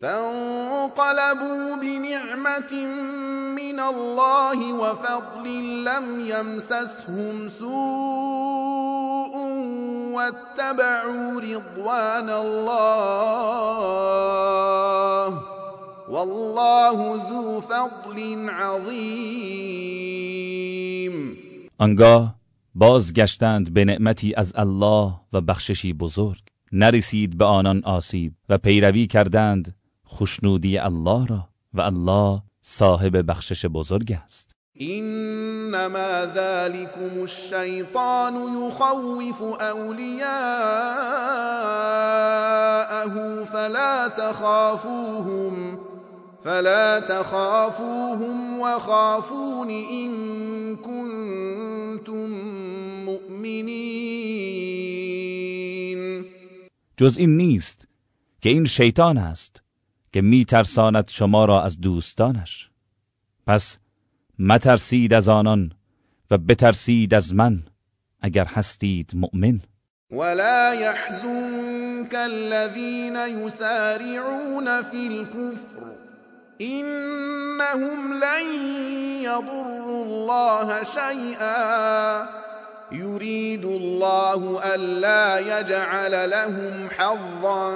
فانقلبوا بنعمة من الله وفضل لم يمسسهم سوء واتبعوا رضوان الله والله ذو فضل عظیم آنگاه بازگشتند به نعمتی از الله و بخششی بزرگ. نرسید به آنان آسیب و پیروی کردند خوشنودی الله را و الله صاحب بخشش بزرگ است. انما ذلكم الشیطان يخوف اولیاءه فلا تخافوهم فلا تخافوهم وخافون ان كنتم مؤمنین. جز این نیست که این شیطان است. که می ترساند شما را از دوستانش. پس مترسید از آنان و بترسید از من اگر هستید مؤمن. ولا يحزنك الذين يسارعون في الكفر إنهم لن يضروا الله شيئا يريد الله ألا يجعل لهم حظا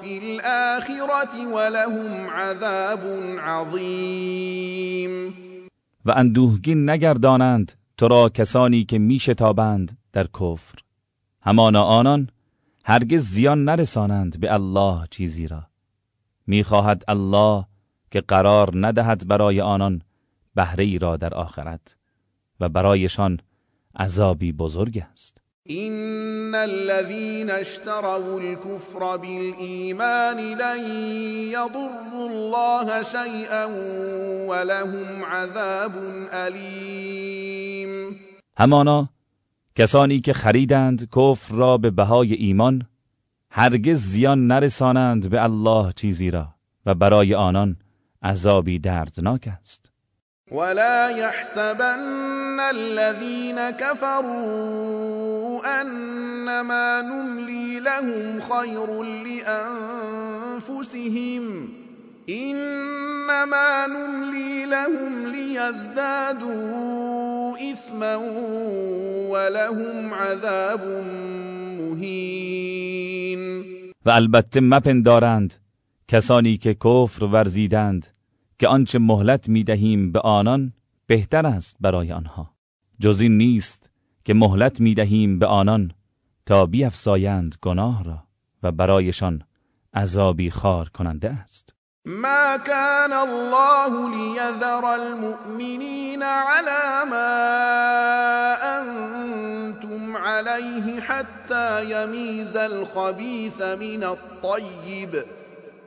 في الآخرة ولهم عذاب عظیم و اندوهگین نگردانند تو را کسانی که میشتابند در کفر. همانا آنان هرگز زیان نرسانند به الله چیزی را. می‌خواهد الله که قرار ندهد برای آنان بهره ای را در آخرت و برایشان عذابی بزرگ است. ان الذين اشتروا الكفر بالإيمان لن يضروا الله شيئا ولهم عذاب الیم همانا کسانی که خریدند کفر را به بهای ایمان هرگز زیان نرسانند به الله چیزی را و برای آنان عذابی دردناک است. ولا يحسبن الذين كفروا انما نملي لهم خير لانفسهم انما نملي لهم ليزدادوا اثما ولهم عذاب مهين و البته مپندارند کسانی که کفر ورزیدند که آنچه مهلت می دهیم به آنان بهتر است برای آنها. جز این نیست که مهلت می دهیم به آنان تا بیافزایند گناه را و برایشان عذابی خار کننده است. ما كان الله ليذر المؤمنين على ما انتم عليه حتى يميز الخبيث من الطيب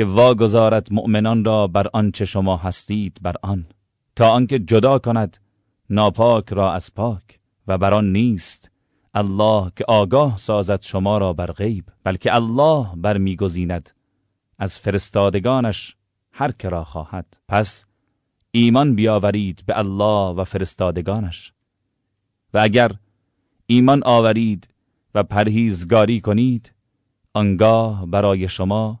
که واگذارد مؤمنان را بر آنچه شما هستید بر آن تا آنکه جدا کند ناپاک را از پاک و بر آن نیست الله که آگاه سازد شما را بر غیب بلکه الله برمیگزیند. از فرستادگانش هر که را خواهد. پس ایمان بیاورید به الله و فرستادگانش. و اگر ایمان آورید و پرهیزگاری کنید آنگاه برای شما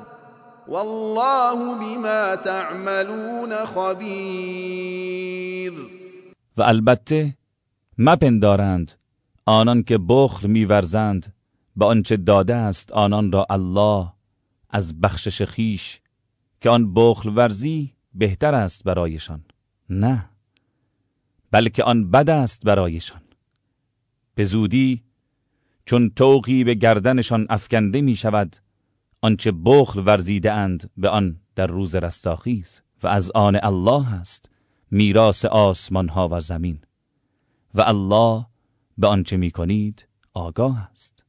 والله بما تعملون خبیر و البته مپندارند آنان که بخل میورزند به آنچه داده است آنان را الله از بخشش خیش که آن بخل ورزی بهتر است برایشان. نه بلکه آن بد است برایشان. به زودی چون توقی به گردنشان افکنده می شود آنچه بخل ورزیده اند به آن در روز رستاخیز و از آن الله است میراث آسمان ها و زمین و الله به آنچه می کنید آگاه است.